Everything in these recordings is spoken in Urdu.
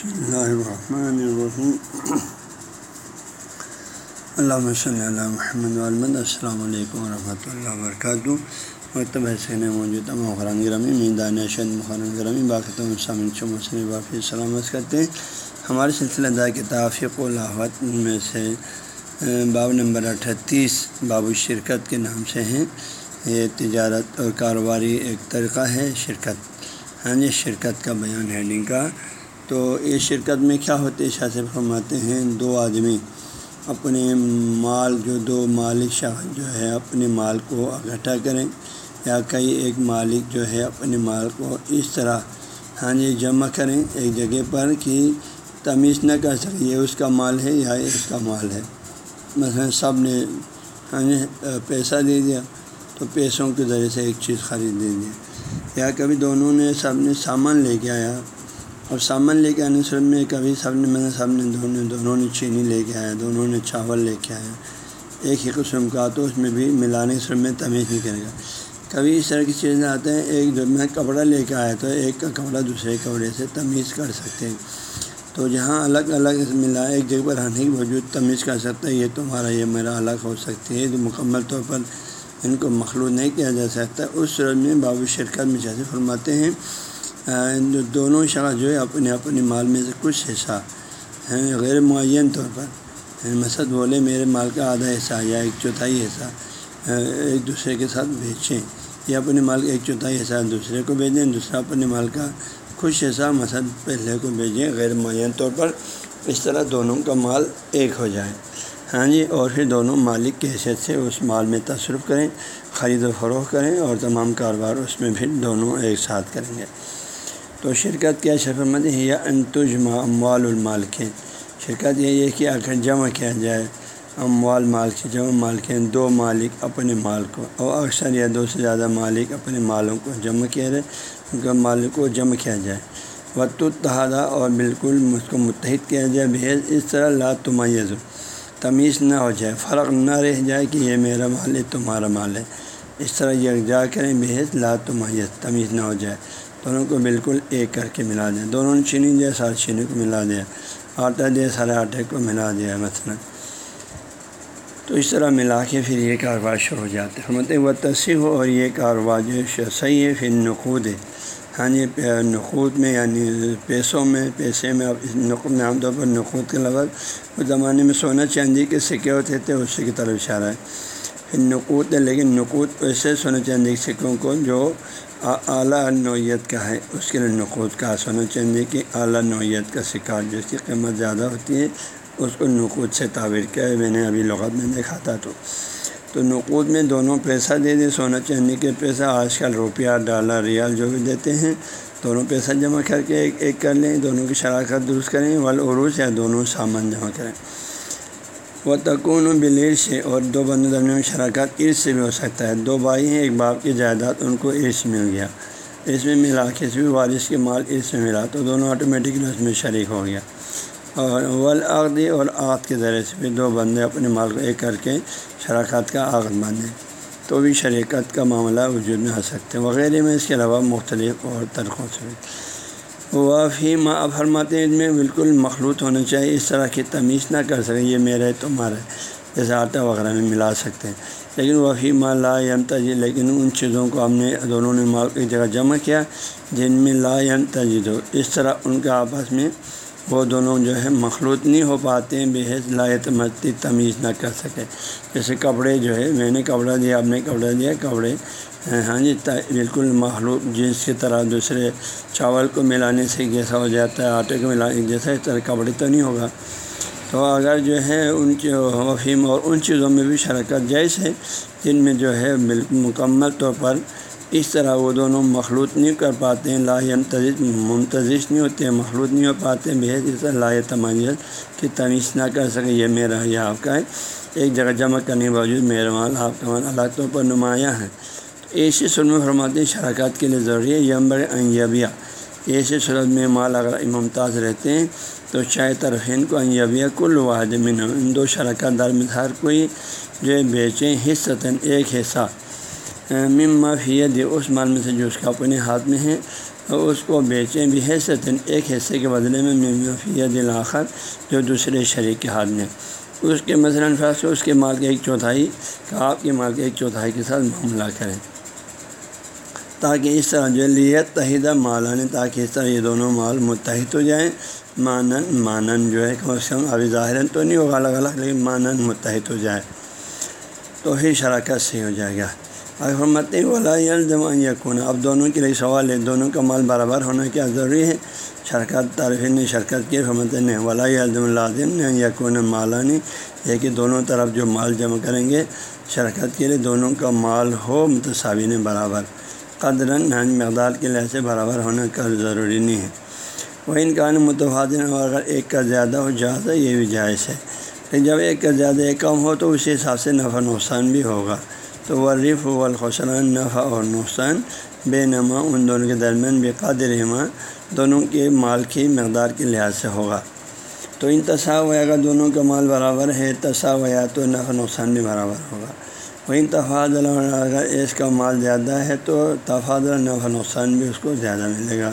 بسم اللہ الرحمن الرحیم اللہ صلی اللہ محمد علمد السلام علیکم ورحمۃ اللہ وبرکاتہ مکتب حسین موجود تمام خران گرامی میدان شد مخران گرامی باقی تمام سامن چمسن باقی سلامت کرتے ہیں ہمارے سلسلہ دار کتافق الحوت میں سے باب نمبر اٹھتیس باب الشرکت کے نام سے ہیں یہ تجارت اور کاروباری ایک طریقہ ہے شرکت ہاں جی شرکت کا بیان ہیڈنگ کا تو اس شرکت میں کیا ہوتے سے فرماتے ہیں، دو آدمی اپنے مال جو دو مالک شخص جو ہے اپنے مال کو اکٹھا کریں یا کئی ایک مالک جو ہے اپنے مال کو اس طرح ہاں جی جمع کریں ایک جگہ پر کہ تمیز نہ کر سکے یہ اس کا مال ہے یا اس کا مال ہے۔ مثلا سب نے ہاں جی پیسہ دے دیا تو پیسوں کے ذریعے سے ایک چیز خرید دے دیا۔ یا کبھی دونوں نے سب نے سامان لے کے آیا اور سامان لے کے آنے سب میں کبھی سب نے میں سب نے دونوں دونوں نے چینی لے کے آیا، دونوں نے چاول لے کے آیا۔ ایک ہی قسم کا تو اس میں بھی ملانے سب میں تمیز نہیں کرے گا۔ کبھی اس طرح کی چیزیں آتے ہیں، ایک جو میں کپڑا لے کے آیا تو ایک کا کپڑا دوسرے کپڑے سے تمیز کر سکتے ہیں۔ تو جہاں الگ الگ ملا ایک جگہ پر رہنے کی وجود تمیز کر سکتا ہے، یہ تمہارا، یہ میرا الگ ہو سکتی ہے۔ جو مکمل طور پر ان کو مخلوط نہیں کیا جا سکتا۔ اس صورت میں باب شرکت میں جیسے فرماتے ہیں دونوں شخص جو ہے اپنے اپنے مال میں سے کچھ حصہ غیر معین طور پر۔ یعنی مسد بولے میرے مال کا آدھا حصہ یا ایک چوتھائی حصہ ایک دوسرے کے ساتھ بیچیں۔ یا اپنے مال کا ایک چوتھائی حصہ دوسرے کو بھیجیں دوسرا اپنے مال کا کچھ حصہ مسد پہلے کو بھیجیں غیر معین طور پر اس طرح دونوں کا مال ایک ہو جائے۔ ہاں جی اور پھر دونوں مالک کی حیثیت سے اس مال میں تصرف کریں، خرید و فروخت کریں اور تمام کاروبار اس میں پھر دونوں ایک ساتھ کریں گے۔ تو شرکت کیا شفمت ہے یا انتجما اموال المال کے شرکت یہ ہے کہ اگر جمع کیا جائے، اموال مال کے جمع مال کے دو مالک اپنے مال کو، اور اکثر یا دو سے زیادہ مالک اپنے مالوں کو جمع کیا جائے، ان کا مالک کو جمع کیا جائے۔ وط التحادہ، اور بالکل مجھ کو متحد کیا جائے، بحیث اس طرح لا تمیز تمیز نہ ہو جائے، فرق نہ رہ جائے کہ یہ میرا مال ہے، تمہارا مال ہے۔ اس طرح یکجا کریں بحث لا تمیز تمیز نہ ہو جائے۔ دونوں کو بالکل ایک کر کے ملا دیں۔ دونوں نے چینی دیا سارے چینی کو ملا دیا آٹا دیا سارے آٹے کو ملا دیا مثلاً۔ تو اس طرح ملا کے پھر یہ کاروبار شروع ہو جاتے ہیں مطلب وہ تصیح ہو اور یہ کاروبار جو صحیح ہے پھر نقود ہے ہاں جی نقود میں یعنی پیسوں میں، پیسے میں اب نقود میں عام طور پر نقود کے لفظ اس زمانے میں سونا چاندی کے سکے ہوتے تھے، اسی کی طرف اشارہ ہے۔ پھر ہے لیکن نقود ایسے سونا چاندی کے سکوں کو جو اعلیٰ نوعیت کا ہے۔ اس کے لیے نقود کا سونا چاندی کی اعلیٰ نوعیت کا سکہ جس کی قیمت زیادہ ہوتی ہے، اس کو نقود سے تعبیر کیا ہے۔ میں نے ابھی لغت میں دیکھا تھا تو۔ تو نقود میں دونوں پیسہ دے دیں۔ سونا چاندی کے پیسہ آج کل روپیہ، ڈالر، ریال جو بھی دیتے ہیں، دونوں پیسہ جمع کر کے ایک ایک کر لیں، دونوں کی شراکت درست کریں والعروس یا دونوں سامان جمع کریں۔ وہ تکون و بلیل سے اور دو بندوں درمیان شراکت عرص سے بھی ہو سکتا ہے۔ دو بھائی ہیں، ایک باپ کی جائیداد ان کو عرص مل گیا۔ اس میں ملا کے اس بھی وارث کے مال عرص میں ملا تو دونوں آٹومیٹکلی اس میں شریک ہو گیا۔ اور ولاقدی اور آت کے ذریعے سے بھی دو بندے اپنے مال کو ایک کر کے شراکت کا عقد باندھیں۔ تو بھی شریکت کا معاملہ وجود میں آ سکتے ہیں وغیرہ میں اس کے علاوہ مختلف اور طریقوں سے وافی ماں فرماتے ہیں، میں بالکل مخلوط ہونا چاہیے، اس طرح کی تمیز نہ کر سکیں، یہ میرا ہے تمہارا ہے جیسے آٹا وغیرہ میں ملا سکتے ہیں۔ لیکن وفی ماں لا یم تجید لیکن ان چیزوں کو ہم نے دونوں نے مال ایک جگہ جمع کیا، جن میں لا یم تجید ہو اس طرح ان کا آپس میں وہ دونوں جو ہے مخلوط نہیں ہو پاتے ہیں بحث لائتمتی تمیز نہ کر سکے جیسے کپڑے جو ہے، میں نے کپڑا دیا، آپ نے کپڑا دیا، کپڑے ہاں جی بالکل مخلوط جنس کی طرح دوسرے چاول کو ملانے سے جیسا ہو جاتا ہے، آٹے کو ملانے جیسا، اس طرح کپڑے تو نہیں ہوگا۔ تو اگر جو ہے ان وفیم اور ان چیزوں میں بھی شرکت جائز ہے، جن میں جو ہے بالکل مکمل طور پر اس طرح وہ دونوں مخلوط نہیں کر پاتے ہیں لا تجز منتظر نہیں ہوتے ہیں مخلوط نہیں ہو پاتے ہیں بحث اس طرح لا تمانیت کی تمیز نہ کر سکے یہ میرا یا آپ کا ہے۔ ایک جگہ جمع کرنے کے باوجود میرا مال آپ کا مال الگ طور پر نمایاں ہے ایسی سلم فرماتے ہیں شراکت کے لیے ضروری ہے۔ یمبر انیبیہ ایسی صورت میں مال اگر ممتاز رہتے ہیں، تو چائے طرفین کو انیبیہ کل واحد من ان دو شراکت دار میں ہر کوئی جو ہے بیچیں حصتاً ایک حصہ۔ مما فی اس مال میں سے جو اس کا اپنے ہاتھ میں ہے اس کو بیچیں بھی حیثیت ایک حصے کے بدلے میں مفیہ دل آخر جو دوسرے شریک کے ہاتھ میں۔ اس کے مثلاً فرض اس کے مال کے ایک چوتھائی کا آپ کے مال کے ایک چوتھائی کے ساتھ معاملہ کریں۔ تاکہ اس طرح جو لیت تحیدہ مالانی تاکہ اس طرح یہ دونوں مال متحد ہو جائیں۔ مانن مانن جو ہے کم از کم ابھی ظاہر تو نہیں ہوگا الگ الگ، لیکن مانن متحد ہو جائے۔ تو ہی شراکت سے ہو جائے گا۔ حرمت ولا الزم یقون اب دونوں کے لیے سوال ہے، دونوں کا مال برابر ہونا کیا ضروری ہے؟ شرکت طرف نے شرکت کی حرمت نے ولا الزم لازم نے یقون مالانی یہ کہ دونوں طرف جو مال جمع کریں گے شرکت کے لیے دونوں کا مال ہو متصابین برابر۔ قدرن مقدار کے لحاظ سے برابر ہونا کا ضروری نہیں ہے۔ وہ ان کا متوازن اور اگر ایک کا زیادہ ہو جائز ہے، یہ بھی جائز ہے۔ لیکن جب ایک کا زیادہ ایک کم ہو، تو اسی حساب سے نفع نقصان بھی ہوگا۔ تو ورف و الخسران نفع اور نقصان بے نما ان دونوں کے درمیان بے قادر اما دونوں کے مال کی مقدار کے لحاظ سے ہوگا۔ تو ان تصاو اگر دونوں کا مال برابر ہے تصاو یا تو نفع نقصان بھی برابر ہوگا۔ وہ ان تفاضل اگر اس کا مال زیادہ ہے تو تفاضل نفع نقصان بھی اس کو زیادہ ملے گا۔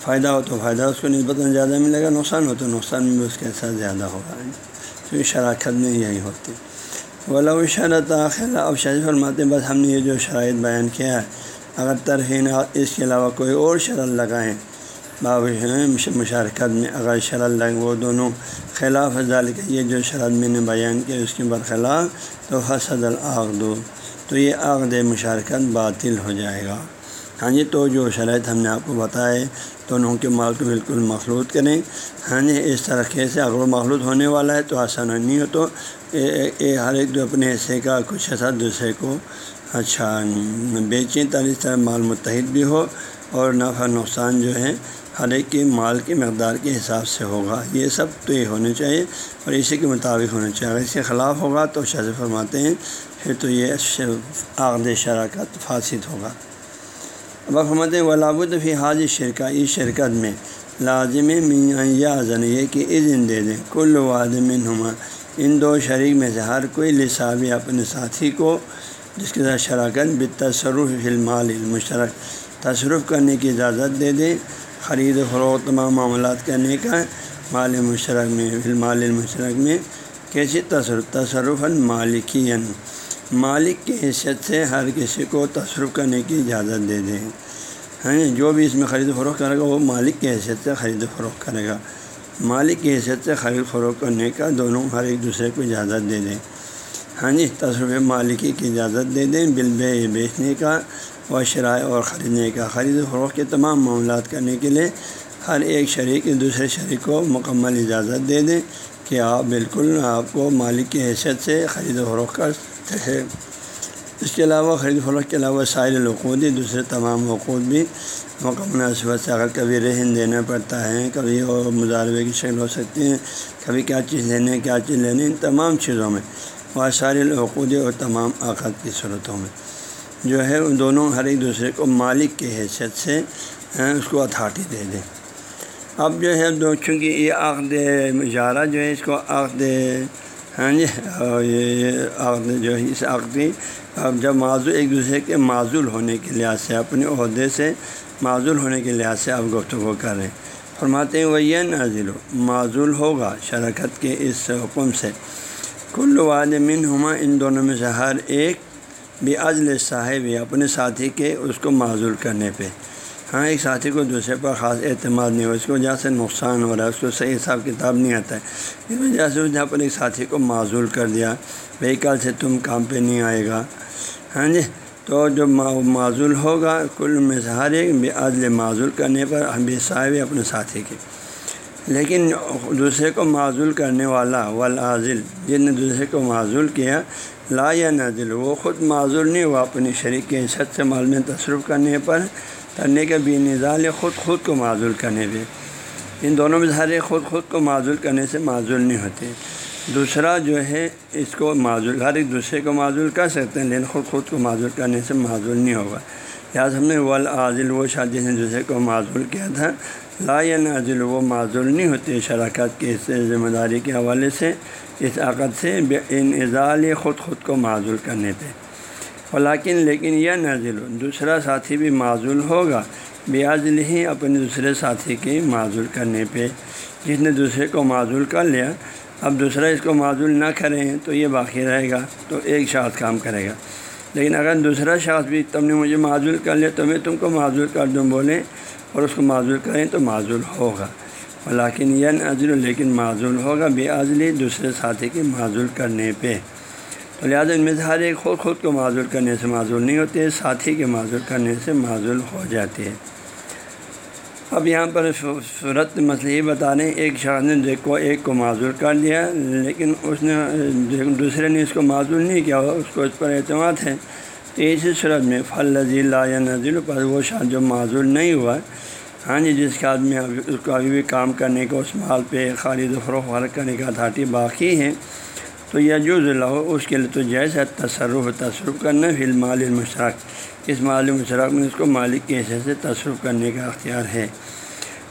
فائدہ ہو تو فائدہ، اس کو نسبت زیادہ ملے گا، نقصان ہو تو نقصان بھی اس کے ساتھ زیادہ ہوگا۔ تو شراکت میں یہی ہوتی۔ ولا شرط آخر، اب شریف فرماتے بس ہم نے یہ جو شرائط بیان کیا ہے، اگر ترہین اس کے علاوہ کوئی اور شرط لگائیں باب مشارکت میں اگر شرط لگ وہ دونوں خلاف ازال کے یہ جو شرط میں نے بیان کیا اس کے برخلاف تو حسد العقد، تو یہ عقد مشارکت باطل ہو جائے گا۔ ہاں جی تو جو شرائط ہم نے آپ کو بتائے دونوں کے مال کو بالکل مخلوط کریں۔ ہاں جی اس طریقے سے اگر مخلوط ہونے والا ہے تو آسان نہیں ہو تو اے ہر ایک جو اپنے حصے کا کچھ ایسا دوسرے کو اچھا بیچیں تاکہ اس طرح مال متحد بھی ہو اور نفع نقصان جو ہے ہر ایک کے مال کی مقدار کے حساب سے ہوگا۔ یہ سب تو یہ ہونے چاہیے اور اسی کے مطابق ہونا چاہیے۔ اگر اس کے خلاف ہوگا تو شاذ فرماتے ہیں، پھر تو یہ عقد شراکت فاسد ہوگا۔ بحمت ولابود فی حاضر شرکہ اس شرکت میں لازم میاں یا زن یہ کہ اذن دے دیں۔ کل وادم نما ان دو شریک میں سے ہر کوئی لسابی اپنے ساتھی کو، جس کے ساتھ شراکت بتصرف فی المال المشرک تصرف کرنے کی اجازت دے دیں خرید و فروغ تمام معاملات کرنے کا مال مشرق میں، فی المال میں کیسے تصرف تصرف المالکین مالک کی حیثیت سے ہر کسی کو تصرف کرنے کی اجازت دے دیں ہاں، ہیں جو بھی اس میں خرید و فروخت کرے گا، وہ مالک کی حیثیت سے خرید و فروخت کرے گا۔ مالک کی حیثیت سے خرید فروخت کرنے کا دونوں ہر ایک دوسرے کو اجازت دے دیں ہاں جی تصرف مالکی کی اجازت دے دیں، بل بے بیچنے کا و شرائع اور خریدنے کا، خرید و فروخت کے تمام معاملات کرنے کے لیے ہر ایک شریک دوسرے شریک کو مکمل اجازت دے دیں کہ آپ بالکل آپ کو مالک کی حیثیت سے خرید و فروخت کر ہے اس کے علاوہ خرید و فروخت کے علاوہ سائل العقود، دوسرے تمام حقوق بھی مکمل نصبت سے اگر کبھی رہن دینا پڑتا ہے، کبھی اور مظاہرے کی شکل ہو سکتی ہیں، کبھی کیا چیز لینے، کیا چیز لینے، ان تمام چیزوں میں وہ سائل العقود اور تمام عقد کی صورتوں میں۔ جو ہے، ان دونوں ہر ایک دوسرے کو مالک کی حیثیت سے اس کو اتھارٹی دے دیں اب جو ہے، دو، چونکہ یہ عقد مجارہ جو ہے، اس کو عقد ہاں جی یہ عقد جو ہے، اس عقدی اب جب معذول ایک دوسرے کے معذول ہونے کے لحاظ سے، اپنے عہدے سے معذول ہونے کے لحاظ سے آپ گفتگو کر رہے ہیں۔ فرماتے ہیں وہ یہ نازل و معذول ہوگا شرکت کے اس حکم سے۔ کل وادمن ہما ان دونوں میں سے ہر ایک بھی عزل صاحب اپنے ساتھی کے اس کو معذول کرنے پہ۔ ہاں ایک ساتھی کو دوسرے پر خاص اعتماد نہیں ہو اس کی وجہ سے نقصان ہو رہا ہے، اس کو صحیح حساب کتاب نہیں آتا ہے۔ اس وجہ سے جہاں پر ایک ساتھی کو معذول کر دیا۔ بھائی، کل سے تم کام پہ نہیں آئے گا۔ ہاں جی تو جو معذول ہوگا، کل میں سے ہر ایک بھی عدل معذول کرنے پر ہم بھی صاحب اپنے ساتھی کے۔ لیکن دوسرے کو معذول کرنے والا، والعازل، جن نے دوسرے کو معذول کیا، لا یا نازل وہ خود معذول نہیں ہوا اپنی شریک کے حصت سے مال میں تصرف کرنے پر، کرنے کے بھی نظال خود خود کو معذول کرنے پہ۔ ان دونوں میں خود خود کو معذول کرنے سے معذول نہیں ہوتے۔ دوسرا جو ہے، اس کو معذول، ہر ایک دوسرے کو معذول کر سکتے ہیں، لیکن خود خود کو معذول کرنے سے معذول نہیں ہوگا۔ لہٰذا ہم نے والعازل، وہ شادی نے دوسرے کو معذول کیا تھا لا یا نازل وہ معذول نہیں ہوتے شراکت کے اس ذمہ داری کے حوالے سے، اس عقد سے ان اضال خود خود کو معذول کرنے پہ۔ ولاکن لیکن یہ نازل، دوسرا ساتھی بھی معذول ہوگا۔ بیاض ہی اپنے دوسرے ساتھی کی معذول کرنے پہ۔ جس نے دوسرے کو معذول کر لیا، اب دوسرا اس کو معذول نہ کریں تو یہ باقی رہے گا، تو ایک شخص کام کرے گا۔ لیکن اگر دوسرا شخص بھی تم نے مجھے معذول کر لیا، تو میں تم کو معذول کر دوں بولیں اور اس کو معذول کریں تو معذول ہوگا۔ لیکن یہ نظر لیکن معذول ہوگا بے عزلی دوسرے ساتھی کی معذول کرنے پہ۔ تو لہٰذا ان میں سے ہر ایک خود خود کو معذول کرنے سے معذول نہیں ہوتے، ساتھی کے معذول کرنے سے معذول ہو جاتی ہے اب یہاں پر صورت مسئلہ یہ بتا رہے ہیں، ایک شخص نے دیکھو ایک کو معذور کر دیا، لیکن اس نے، دوسرے نے اس کو معذور نہیں کیا، اس کو اس پر اعتماد ہے۔ تو اسی صورت میں پھل لذی یا نظیر پر وہ شخص جو معذور نہیں ہوا۔ ہاں جی جس کے آدمی اس کو ابھی بھی کام کرنے کو اس مال پہ خالد و فروخت ورک کرنے کا اتھارٹی باقی ہے۔ تو یہ جو اللہ، اس کے لیے تو جیسا تصرف تصرف کرنا فی المال المشرق اس مال مشرق میں اس کو مالک کے حصے سے تصرف کرنے کا اختیار ہے۔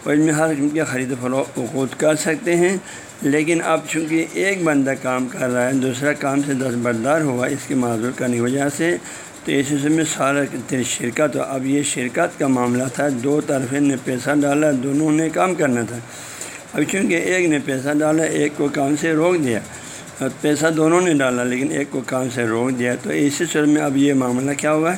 اور اس میں ہر قسم کے خرید و فروخت وقوط کر سکتے ہیں۔ لیکن اب چونکہ ایک بندہ کام کر رہا ہے، دوسرا کام سے دس بردار ہوا، اس کی معذور کرنے کی وجہ سے تو اس حصے میں سارا شرکت ہو اب یہ شرکت کا معاملہ تھا۔ دو طرفیں نے پیسہ ڈالا، دونوں نے کام کرنا تھا۔ اب چونکہ ایک نے پیسہ ڈالا، ایک کو کام سے روک دیا۔ پیسہ دونوں نے ڈالا، لیکن ایک کو کام سے روک دیا۔ تو اسی صورت میں اب یہ معاملہ کیا ہوا؟ ہے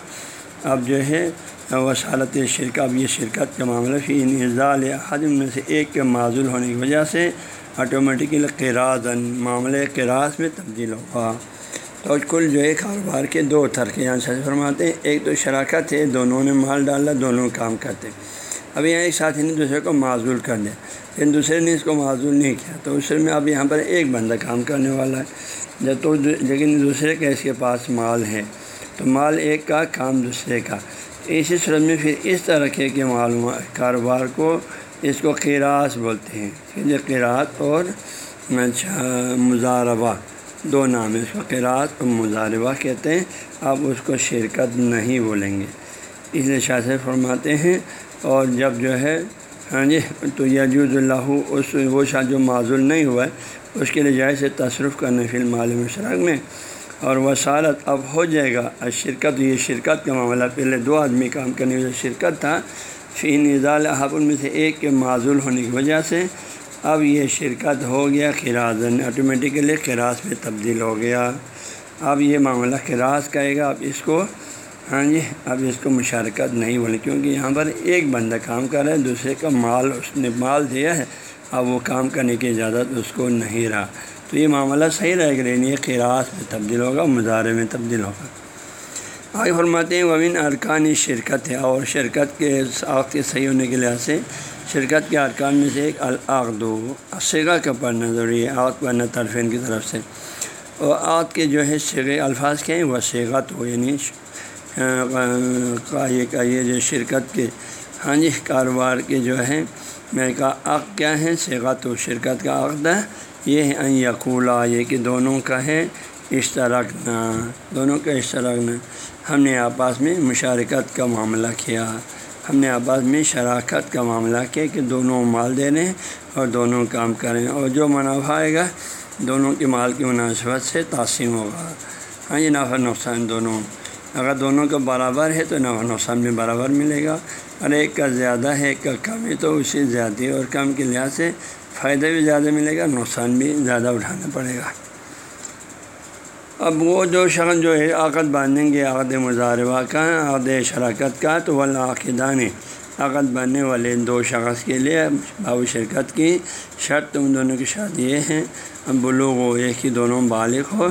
اب جو ہے، وسالت شرکت، اب یہ شرکت کا معاملہ فی نظال حجم میں سے ایک کے معذول ہونے کی وجہ سے آٹومیٹکلی قراض معاملے قراض میں تبدیل ہوگا تو کل جو ہے کاروبار کے دو ترقی یہاں سے فرماتے ہیں، ایک تو شراکت ہے، دونوں نے مال ڈالا، دونوں کام کرتے اب یہاں ایک ساتھی نے دوسرے کو معذول کر دیا۔ لیکن دوسرے نے اس کو معذول نہیں کیا۔ تو اس میں اب یہاں پر ایک بندہ کام کرنے والا ہے۔ جب تو لیکن دوسرے کا اس کے پاس مال ہے۔ تو مال ایک کا، کام دوسرے کا۔ اسی صورت میں پھر اس طرح کے معلومات کاروبار کو اس کو قیراس بولتے ہیں۔ قیرات اور اچھا مزاربہ۔ دو نام اس کو قیراس اور کہتے ہیں آپ اس کو شرکت نہیں بولیں گے۔ اس لیے شاہ سے فرماتے ہیں، اور جب جو ہے ہاں جی تو یجوز اللہ، اس وہ شاہ جو معذول نہیں ہوا ہے، اس کے لیے جائز تصرف کرنے فی الم مشرق میں، اور وسالت اب ہو جائے گا۔ شرکت، یہ شرکت کا معاملہ، پہلے دو آدمی کام کرنے والا شرکت تھا، فی نظال حب میں سے ایک کے معذول ہونے کی وجہ سے اب یہ شرکت ہو گیا خراضن آٹومیٹیکلی خراس میں تبدیل ہو گیا۔ اب یہ معاملہ خراس کہے گا، اب اس کو ہاں جی اب اس کو مشارکت نہیں بولے کیونکہ یہاں پر ایک بندہ کام کر رہا ہے، دوسرے کا مال، اس نے مال دیا ہے، اب وہ کام کرنے کی اجازت اس کو نہیں رہا۔ تو یہ معاملہ صحیح رہے گا لیکن یہ قراس میں تبدیل ہوگا مظاہرے میں تبدیل ہوگا۔ آگے فرماتے ہیں، ومن ارکان شرکت ہے اور شرکت کے ساخت کے صحیح ہونے کے لحاظ سے شرکت کے ارکان میں سے ایک العقد سگا کا پڑھنا ضروری ہے آگ پڑھنا طرفین کی طرف سے۔ اور آگ کے جو ہے سگے الفاظ کے ہیں؟ وہ سیغت ہو یعنی کا یہ جو شرکت کے ہاں جی کاروبار کے جو ہے میں کا عق کیا ہے؟ سیغت و شرکت کا عقد ہے۔ یہ ہے این یقولا، یہ کہ دونوں کا ہے اشتراک نہ، دونوں کا اشتراک نہ۔ ہم نے آپس میں مشارکت کا معاملہ کیا۔ ہم نے آپس میں شراکت کا معاملہ کیا کہ دونوں مال دے رہے ہیں اور دونوں کام کریں اور جو منافع آئے گا، دونوں کے مال کی مناسبت سے تقسیم ہوگا۔ ہاں یہ نفع نقصان دونوں۔ اگر دونوں کا برابر ہے تو نفع نقصان بھی برابر ملے گا۔ اور ایک کا زیادہ ہے، ایک کا کم ہے تو اسی زیادہ اور کم کے لحاظ سے فائدہ بھی زیادہ ملے گا، نقصان بھی زیادہ اٹھانا پڑے گا۔ اب وہ جو شخص جو ہے عقد باندھیں گے، عقد مظاہرہ کا، عقد شراکت کا، تو والعقدان عقد باندھنے والے دو شخص کے لیے بابو شرکت کی شرط تم دونوں کی شادی یہ ہیں بلوغ ہو ایک ہی دونوں بالغ ہو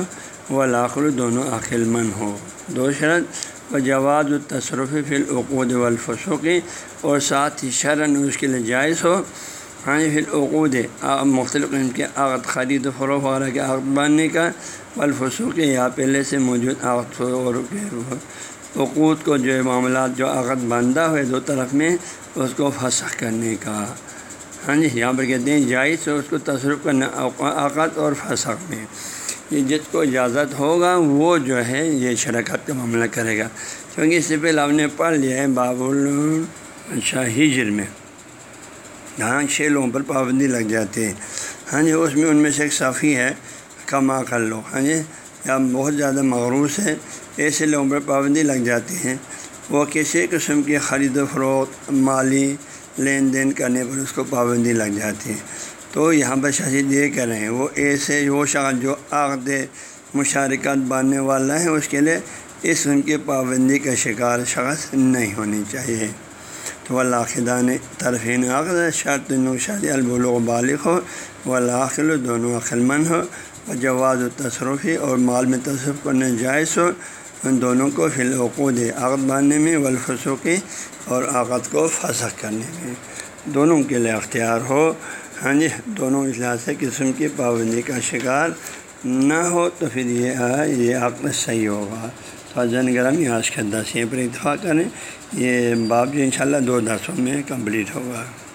و دونوں عقل مند ہو۔ دو شرط و جواز و تصرف فی العقود والفسوقی اور ساتھ ہی شرن اس کے لیے جائز ہو۔ ہاں جی پھر عقود مختلف قسم کے عقد خرید و فروغ وغیرہ کے عقد باندھنے کا، والفسوق یا پہلے سے موجود عقد اور عقود کو جو معاملات جو عقد باندھا ہوئے دو طرف میں، اس کو فسخ کرنے کا۔ ہاں جی یہاں پر کہتے ہیں جائز سے اس کو تصرف کرنا عقد اور فسخ میں۔ یہ جس کو اجازت ہوگا، وہ جو ہے، یہ شراکت کا معاملہ کرے گا۔ کیونکہ اس سے پہلے آپ نے پڑھ لیا ہے، باب اچھا ہجر میں۔ ہاں چھ لوگوں پر پابندی لگ جاتی ہے ہاں جی اس میں ان میں سے ایک صافی ہے، کما کر لوگ۔ ہاں جی یا بہت زیادہ مغروض ہے ایسے لوگوں پر پابندی لگ جاتی ہیں۔ وہ کسی قسم کی خرید و فروخت، مالی لین دین کرنے پر اس کو پابندی لگ جاتی ہے تو یہاں پر شہید جی یہ کہہ رہے ہیں، وہ ایسے وہ شخص جو عقد مشارکت باندھنے والا ہے، اس کے لیے اس ان کی پابندی کا شکار شخص نہیں ہونی چاہیے۔ تو طرفین عقد شرط نوشاد البلغ بالغ ہو ولاخل دونوں عقل مند ہو و جواز و تصرفی اور مال میں تصرف کرنے جائز ہو، ان دونوں کو فی العقود عقد باندھنے میں والفسوقی اور عقد کو فسخ کرنے میں۔ دونوں کے لیے اختیار ہو۔ ہاں جی دونوں اجلاس قسم کی پابندی کا شکار نہ ہو تو پھر یہ یہ عقد صحیح ہوگا۔ فضن گرم آج کا دس یہ پر اتفاق کریں۔ یہ باب جو انشاءاللہ دو درسوں میں کمپلیٹ ہوگا۔